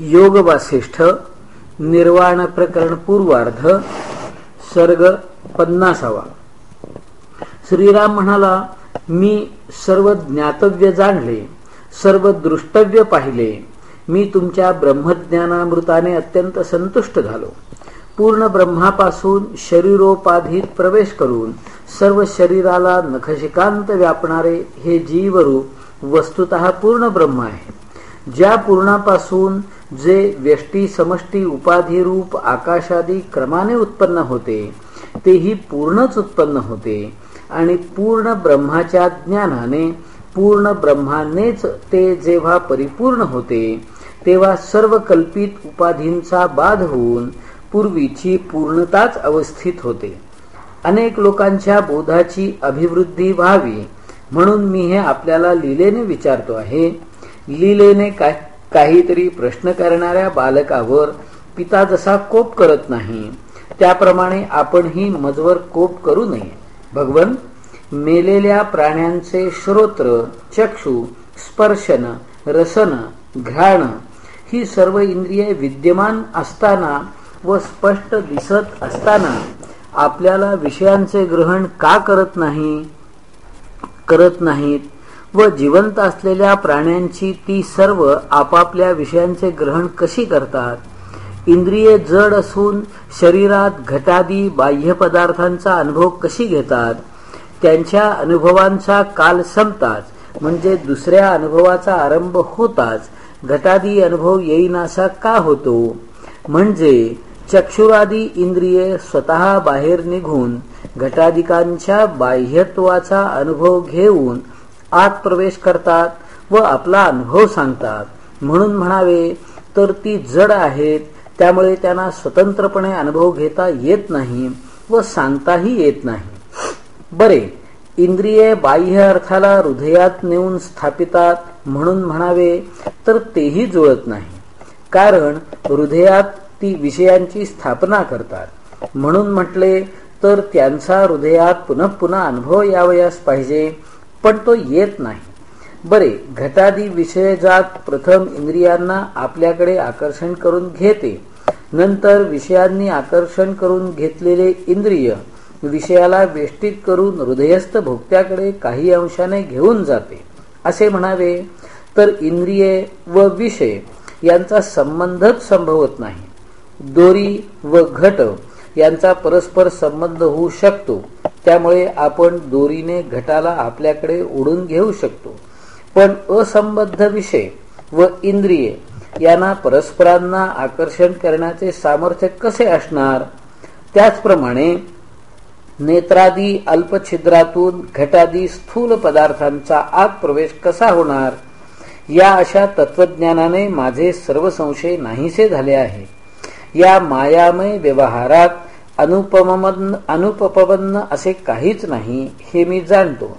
योग वासिष्ठ निर्वाण प्रकरण पूर्वार्ध सर्ग पन्नासावा. श्रीराम म्हणाला मी सर्व ज्ञातव्य जाणले सर्व दृष्टव्य पाहिले. मी तुमच्या ब्रह्मज्ञानामृताने अत्यंत संतुष्ट झालो. पूर्ण ब्रह्मापासून शरीरोपाधीत प्रवेश करून सर्व शरीराला नखशिकांत व्यापणारे हे जीवरूप वस्तुत पूर्ण ब्रह्म आहे. ज्या पूर्णापासून जे व्यष्टी समष्टी उपाधिरूप आकाशादी क्रमाने उत्पन्न होते तेही पूर्णच उत्पन्न होते आणि पूर्ण ब्रह्माच्या ज्ञानाने पूर्ण ब्रह्मानेच ते जेव्हा परिपूर्ण होते तेव्हा सर्व कल्पित उपाधींचा बाध होऊन पूर्वीची पूर्णताच अवस्थित होते. अनेक लोकांच्या बोधाची अभिवृद्धी व्हावी म्हणून मी हे आपल्याला लिलेने विचारतो आहे. लीलेने का काहीतरी प्रश्न करणाऱ्या बालकावर पिता जसा कोप करत नाही त्याप्रमाणे आपणही मजवर कोप करू नये. भगवन मेलेल्या प्राण्यांचे श्रोत्र चक्षु स्पर्शन रसन घ्राण ही सर्व इंद्रिये विद्यमान असताना व स्पष्ट दिसत असताना आपल्याला विषयांचे ग्रहण का करत नाही करत नाहीत? व जिवंत असलेल्या प्राण्यांची ती सर्व आपापल्या विषयांचे ग्रहण कशी करतात? इंद्रिये जड असून शरीरात घटादी बाह्य पदार्थांचा अनुभव कशी घेतात? त्यांच्या अनुभवांचा काल संपताच म्हणजे दुसऱ्या अनुभवाचा आरंभ होताच घटादी अनुभव येईनासा का होतो? म्हणजे चक्षुरादी इंद्रिये स्वतः बाहेर निघून घटाधिकांच्या बाह्यत्वाचा अनुभव घेऊन आत प्रवेश करतात व आपला अनुभव सांगतात. म्हणून म्हणावे तर ती जड आहेत त्यामुळे त्यांना स्वतंत्रपणे अनुभव घेता येत नाही व सांगताही येत नाही. बरे इंद्रिये बाह्य अर्थाला हृदयात नेऊन स्थापितात म्हणून म्हणावे तर तेही जुळत नाही. कारण हृदयात ती विषयांची स्थापना करतात. म्हणून म्हटले तर त्यांचा हृदयात पुनः पुन्हा अनुभव यावयास पाहिजे. पण तो येत नाही. बरे घटादी विषय जात प्रथम इंद्रियांना आपल्याकडे आकर्षण करून घेते. नंतर विषयांनी आकर्षण करून घेतलेले इंद्रिय विषयाला वेष्टित करून हृदयस्थ भोक्त्याकडे काही अंशाने घेऊन जाते. असे म्हणावे तर इंद्रिये व विषय यांचा संबंधच संभवत नाही. दोरी व घट यांचा परस्पर संबंध होऊ शकतो. त्यामुळे आपण दोरीने घटाला आपल्याकडे ओढून घेऊ शकतो. पण असंबद्ध विषय व इंद्रिये यांना परस्परांना आकर्षण करण्याचे सामर्थ्य कसे असणार? त्याचप्रमाणे नेत्रादी अल्पछिद्रातून घटादी स्थूल पदार्थांचा आत प्रवेश कसा होणार? या अशा तत्वज्ञानाने माझे सर्व संशय नाहीसे झाले आहे. या मायामय व्यवहारात अनुपमन अनुपपन्न असे काहीच नाही हे मी जाणतो.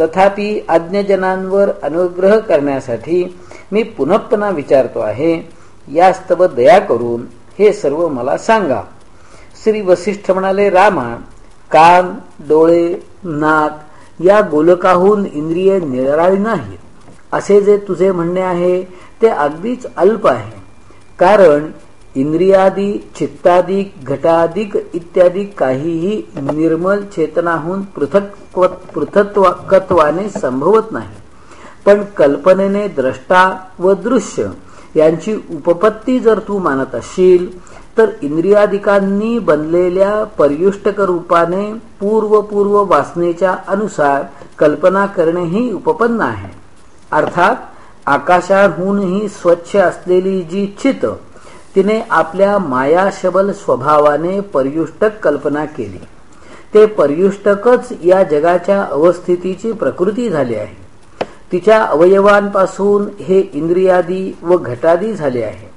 तथापि अज्ञजनांवर अनुग्रह करण्यासाठी मी पुन्हा विचारतो आहे यास्तव दया करून हे सर्व मला सांगा. श्री वसिष्ठ म्हणाले रामा कान डोळे नाक या गोलकाहून इंद्रिय निराळी नाहीत. असे जे तुझे म्हणणे आहे ते अगदीच अल्प आहे. कारण इंद्रियादी चित्तादिक घटाधिक इत्यादी काहीही निर्मल चेतनाहून पृथक पृथत्वाने संभवत नाही. पण कल्पनेने द्रष्टा व दृश्य यांची उपपत्ती जर तू मानत असशील तर इंद्रियादिकांनी बनलेल्या पर्युष्टक रूपाने पूर्व पूर्व वासनेच्या अनुसार कल्पना करणेही उपपन्न आहे. अर्थात आकाशाहूनही स्वच्छ असलेली जी चित तिने आपल्या मायाशबल स्वभावाने पर्युष्टक कल्पना केली. ते पर्युष्टकच या जगाच्या अवस्थितीची प्रकृती झाली आहे. तिच्या अवयवांपासून हे इंद्रियादी व घटादी झाले आहे.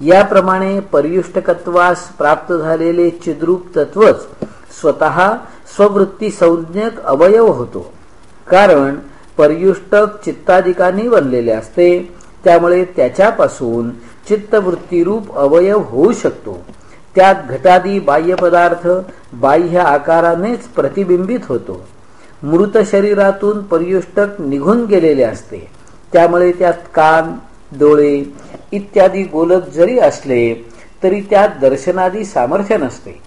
याप्रमाणे पर्युष्टकत्वास प्राप्त झालेले चिद्रूप तत्वच स्वतः स्ववृत्ती संज्ञक अवयव होतो. कारण पर्युष्टक चित्ताधिकांनी बनलेले असते त्यामुळे त्याच्यापासून चित्तवृत्तीरूप अवयव होऊ शकतो. त्यात घटादी बाह्य पदार्थ बाह्य आकारानेच प्रतिबिंबित होतो. मृत शरीरातून पर्युष्टक निघून गेलेले असते. त्यामुळे त्यात कान डोळे इत्यादी गोलक जरी असले तरी त्यात दर्शनादी सामर्थ्य नसते.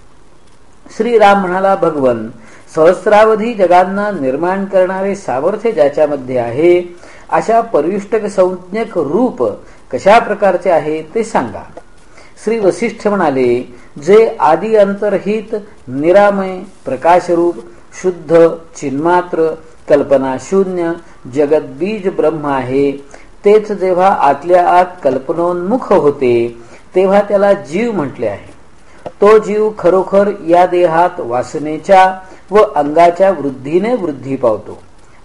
श्रीराम म्हणाला भगवन सहस्रावधी जगांना निर्माण करणारे सामर्थ्य ज्याच्यामध्ये आहे अशा परिष्टक संज्ञक रूप कशा प्रकारचे आहे ते सांगा. श्री वसिष्ठ म्हणाले जे आदी अंतरहित निरामय प्रकाशरूप शुद्ध चिन्मात्र कल्पना शून्य जगत बीज ब्रह्म आहे तेच जेव्हा आतल्या आत कल्पनोन्मुख होते तेव्हा त्याला जीव म्हटले आहे. तो जीव खरोखर या देहात वासनेच्या व अंगाच्या वृद्धीने वृद्धी पावतो.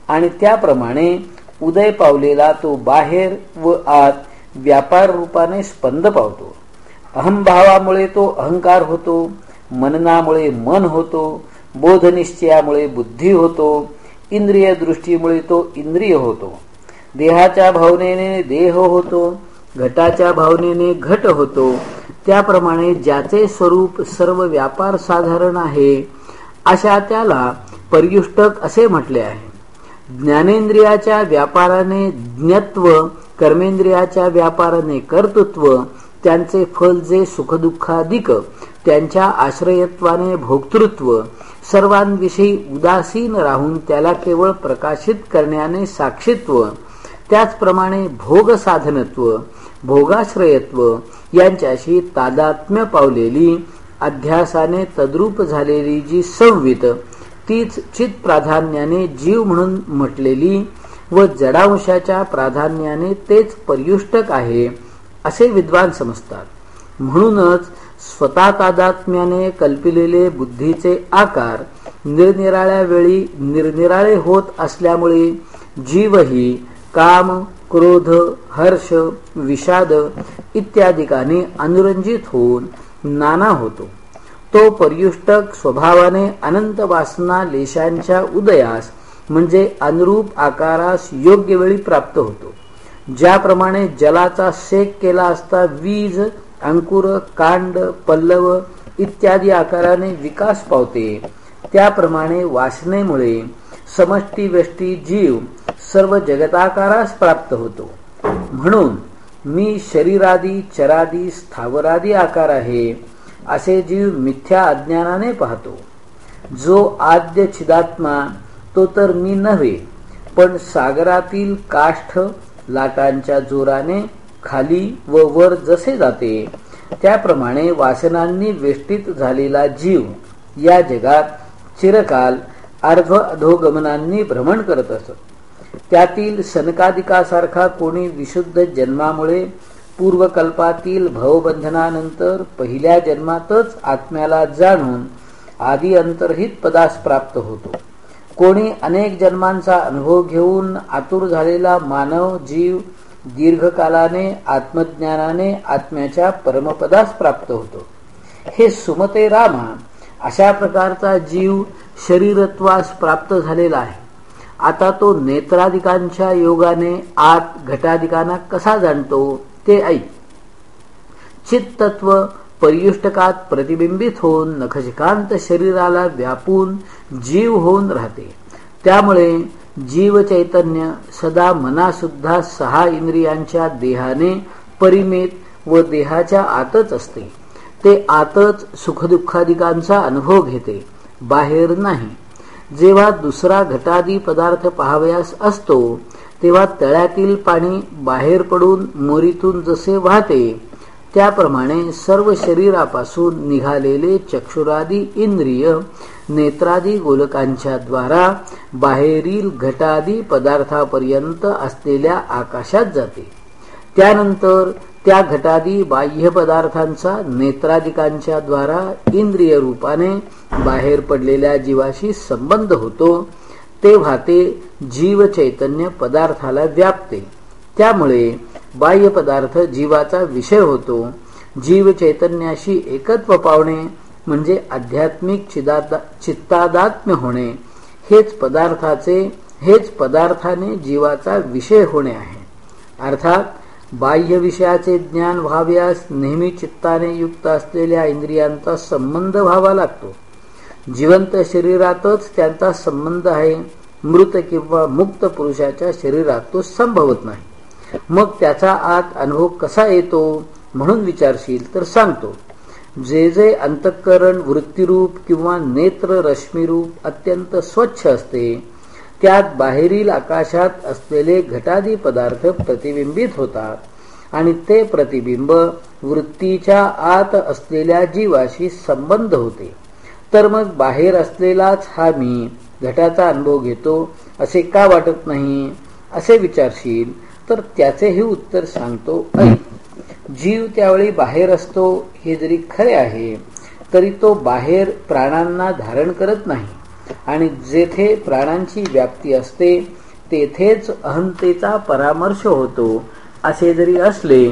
आणि त्याप्रमाणे उदय पावलेला तो बाहेर व आत व्यापार रूपाने स्पंद पावतो. अहंभावामुळे तो अहंकार होतो मननामुळे मन होतो बोधनिश्चयामुळे बुद्धी होतो इंद्रिय दृष्टीमुळे तो इंद्रिय होतो. देहाच्या भावनेने देह होतो घटाच्या भावनेने घट होतो. त्याप्रमाणे ज्याचे स्वरूप सर्व व्यापार साधारण आहे अशा त्याला पर्युष्टक असे म्हटले आहे. ज्ञानेंद्रियाच्या व्यापाराने ज्ञत्व कर्मेंद्रियाच्या व्यापाराने कर्तृत्व त्यांचे फल जे सुखदुःखाधिक त्यांच्या आश्रयत्वाने भोक्तृत्व सर्वांविषयी उदासीन राहून त्याला केवळ प्रकाशित करण्याने साक्षीत्व त्याचप्रमाणे भोग साधनत्व भोगाश्रयत्व यांच्याशी तादात्म्य पावलेली अध्यासाने तद्रूप झालेली जी संवित तीच चित प्राधान्याने जीव म्हणून म्हटलेली व जडांशाच्या प्राधान्याने तेच पर्युष्टक आहे असे विद्वान समजतात. म्हणूनच स्वतः तादात्म्याने कल्पिलेले बुद्धीचे आकार निरनिराळ्या वेळी निरनिराळे होत असल्यामुळे जीवही काम क्रोध हर्ष विषाद इत्यादिकाने अनुरंजित होऊन नाना होतो. तो पर्युष्टक स्वभावाने अनंत वासना लेशांच्या उदयास म्हणजे अनुरूप आकारास योग्य वेळी प्राप्त होतो. ज्याप्रमाणे जलाचा शेक केला असता वीज अंकुर कांड पल्लव इत्यादी आकाराने विकास पावते. त्याप्रमाणे वासनेमुळे समष्टी व्यष्टी जीव सर्व जगताकारास प्राप्त होतो. म्हणून मी शरीरादी चरादी स्थावरादी आकार आहे असे जीव मिथ्या अज्ञानाने पाहतो. जो आद्य छिदात्मा तो तर मी नव्हे पण सागरातील काष्ठ लाटांच्या जोराने खाली व वर जसे जाते त्याप्रमाणे वासनांनी वेष्टीत झालेला जीव या जगात चिरकाल अर्ध अधोगमनांनी भ्रमण करत असत. त्यातील सनकादिकासारखा कोणी विशुद्ध जन्मामुळे पूर्वकल्पातील भवबंधनानंतर पहिल्या जन्मातच आत्म्याला जाणून आदी अंतर्हित पदास प्राप्त होतो. कोणी अनेक जन्मांचा अनुभव घेऊन आतुर झालेला मानव जीव दीर्घकालाने आत्मज्ञानाने आत्म्याच्या परमपदास प्राप्त होतो. हे सुमते रामा अशा प्रकारचा जीव शरीरत्वास प्राप्त झालेला आहे. आता तो नेत्राधिकांच्या योगाने आत घटाधिकांना कसा जाणतो ते ऐक. चित्तत्व परियुष्टकात प्रतिबिंबित होऊन नखशिकांत शरीराला व्यापून जीव होऊन राहते. त्यामुळे जीव चैतन्य सदा मनासुद्धा सहा इंद्रियांच्या देहाने परिमित व देहाच्या आतच असते. ते आतच सुखदुःखादिकांचा अनुभव घेते. बाहेर नाही. जेव्हा दुसरा घटादी पदार्थ पाहावयास असतो तेव्हा तळ्यातील पाणी बाहेर पडून मोरीतून जसे वाहते त्याप्रमाणे सर्व शरीरापासून निघालेले चक्षुरादी इंद्रिय नेत्रादी गोलकांच्या द्वारा बाहेरील घटादी पदार्थापर्यंत असलेल्या आकाशात जाते. त्यानंतर त्या घटादी बाह्य पदार्थांचा नेत्रादिकांच्या द्वारा इंद्रिय रूपाने बाहेर पडलेल्या जीवाशी संबंध होतो तेव्हा ते जीव चैतन्य पदार्थाला व्यापते. त्यामुळे बाह्य पदार्थ जीवाचा विषय होतो. जीव चैतन्याशी एकत्व पावणे म्हणजे आध्यात्मिक चित्तादात्म्य होणे. हेच पदार्थाचे हेच पदार्थाने जीवाचा विषय होणे आहे. अर्थात बाह्य विषयाचे ज्ञान व्हाव्यास नेहमी चित्ताने युक्त असलेल्या इंद्रियांचा संबंध व्हावा लागतो. जिवंत शरीरातच त्यांचा संबंध आहे. मृत किंवा मुक्त पुरुषाच्या शरीरात तो संभवत नाही. मग त्याचा आत अनुभव कसा येतो म्हणून विचारशील तर सांगतो. जे जे अंतःकरण वृत्तीरूप किंवा नेत्र रश्मीरूप अत्यंत स्वच्छ असते त्यात बाहेरील आकाशात असलेले घटादी पदार्थ प्रतिबिंबित होतात आणि ते प्रतिबिंब वृत्तीच्या आत असलेल्या जीवाशी संबंध होते. तर मग बाहेर असलेलाच हा मी घटाचा अनुभव घेतो असे का वाटत नाही? असे विचारशील तर त्याचेही उत्तर सांगतो जीव त्यावेळी बाहेर असतो हे जरी खरे आहे तरी तो बाहेर प्राणांना धारण करत नाही. आणि जेथे प्राणांची व्याप्ती असते तेथेच अहंतेचा परामर्श होतो. असे जरी असले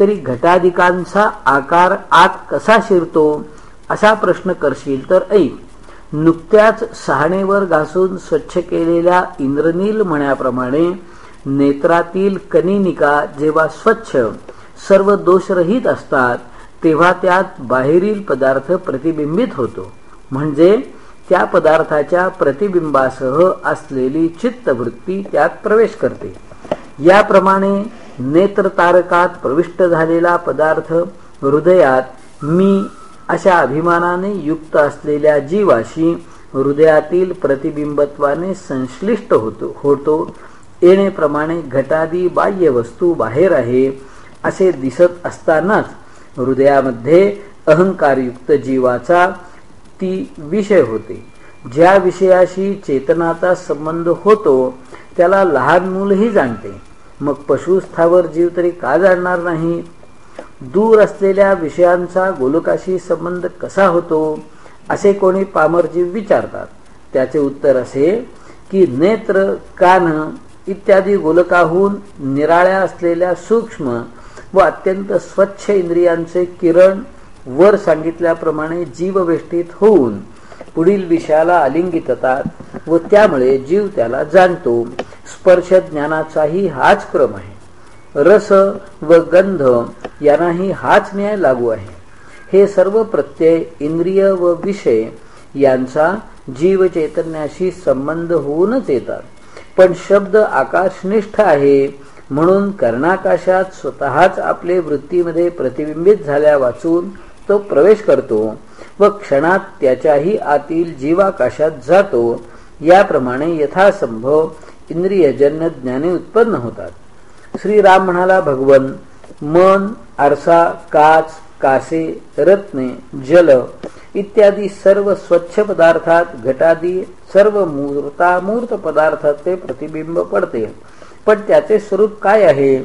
तरी घटाधिकांचा आकार आत कसा शिरतो असा प्रश्न करशील तर ऐक. नुकत्याच सहाणेवर घासून स्वच्छ केलेल्या इंद्रनील म्हण्याप्रमाणे नेत्रातील कनिनिका जेव्हा स्वच्छ सर्व दोषरहित असतात तेव्हा त्यात बाहेरील पदार्थ प्रतिबिंबित होतो. म्हणजे त्या पदार्थाच्या प्रतिबिंबासह असलेली चित्तवृत्ती त्यात प्रवेश करते. याप्रमाणे नेत्रतारकात प्रविष्ट झालेला पदार्थ हृदयात मी अशा अभिमानाने युक्त असलेल्या जीवाशी हृदयातील प्रतिबिंबत्वाने संश्लिष्ट होतो होतो. येणेप्रमाणे घटादी बाह्य वस्तू बाहेर आहे असे दिसत असतानाच हृदयामध्ये अहंकारयुक्त जीवाचा ती विषय होते. ज्या विषयाशी चेतनाचा संबंध होतो त्याला लहान मूलही जाणते. मग पशुस्थावर जीव तरी का जाणणार नाही? दूर असलेल्या विषयांचा गोलकाशी संबंध कसा होतो असे कोणी पामरजीव विचारतात. त्याचे उत्तर असे की नेत्र कान इत्यादी गोलकाहून निराळ्या असलेल्या सूक्ष्म व अत्यंत स्वच्छ इंद्रियांचे किरण वर सांगितल्याप्रमाणे जीववेष्टीत होऊन पुढील विषयाला आलिंगिततात होतात व त्यामुळे जीव त्याला जाणतो. स्पर्श ज्ञानाचाही हाच क्रम आहे. रस व गंध यांनाही हाच न्याय लागू आहे. हे सर्व प्रत्यय इंद्रिय व विषय यांचा जीव चैतन्याशी संबंध होऊनच येतात. पण शब्द आकाशनिष्ठ आहे म्हणून कर्णाकाशात स्वतःच आपले वृत्तीमध्ये प्रतिबिंबित झाल्या वाचून तो प्रवेश करतो व क्षणात त्याच्याही आतील जीवाकाशात जातो. याप्रमाणे यथासंभव इंद्रियजन्य ज्ञाने उत्पन्न होतात. श्रीराम म्हणाला भगवन मन आरसा काच कासे रत्ने जल इत्यादी सर्व स्वच्छ पदार्थात घटादी सर्व मूर्तामूर्त पदार्थात ते प्रतिबिंब पडते. पण त्याचे स्वरूप काय आहे?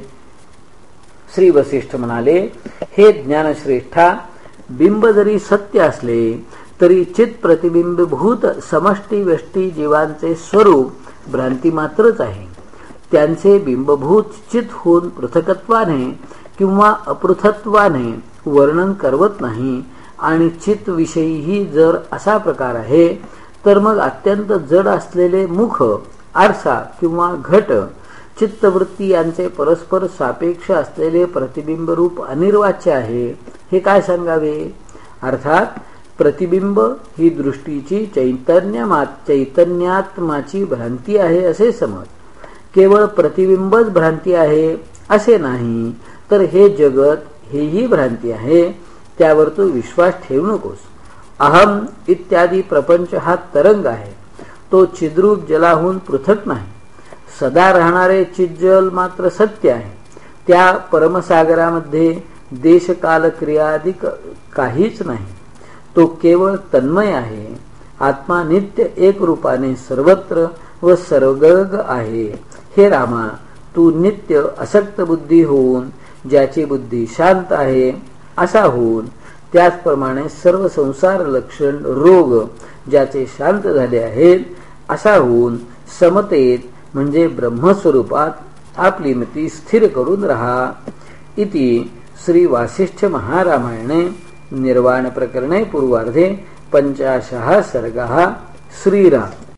श्री वसिष्ठ म्हणाले हे ज्ञानश्रेष्ठा बिंब जरी सत्य असले तरी चित प्रतिबिंबभूत समष्टी व्यष्टी जीवांचे स्वरूप भ्रांती मात्रच आहे. त्यांचे बिंबभूत चित होऊन पृथकत्वाने किंवा अपृथत्वाने वर्णन करवत नाही आणि चित विषयीही जर असा प्रकार आहे तर मग अत्यंत जड असलेले मुख आरसा किंवा घट चित्तवृत्ती यांचे परस्पर सापेक्ष असलेले प्रतिबिंब रूप अनिर्वाच्य आहे हे काय सांगावे? अर्थात प्रतिबिंब ही दृष्टीची चैतन्य चैतन्यात्माची भ्रांती आहे असे समज. केवळ प्रतिबिंबच भ्रांती आहे असे नाही तर हे जगत हेही भ्रांती आहे त्यावर तू विश्वास ठेवू नकोस. अहम इत्यादी प्रपंच हा तरंग आहे. तो चिद्रूप जलाहून पृथक नाही. सदा राहणारे चिज्जल मात्र सत्य आहे. त्या परमसागरामध्ये देशकालक्रियादिक काहीच नाही. तो केवळ तन्मय आहे. आत्मा नित्य एक रूपाने सर्वत्र व सर्वग आहे. हे रामा तू नित्य असक्त बुद्धी होऊन ज्याची बुद्धी शांत आहे असा होऊन त्याचप्रमाणे सर्व संसार लक्षण रोग ज्याचे शांत झाले आहेत असा होऊन समतेत म्हणजे ब्रह्मस्वरूपात आपली मती स्थिर करून राहा. इति श्री वासिष्ठ महारामायणे निर्वाण प्रकरणे पूर्वार्धे पंचाशः सर्ग श्रीराम.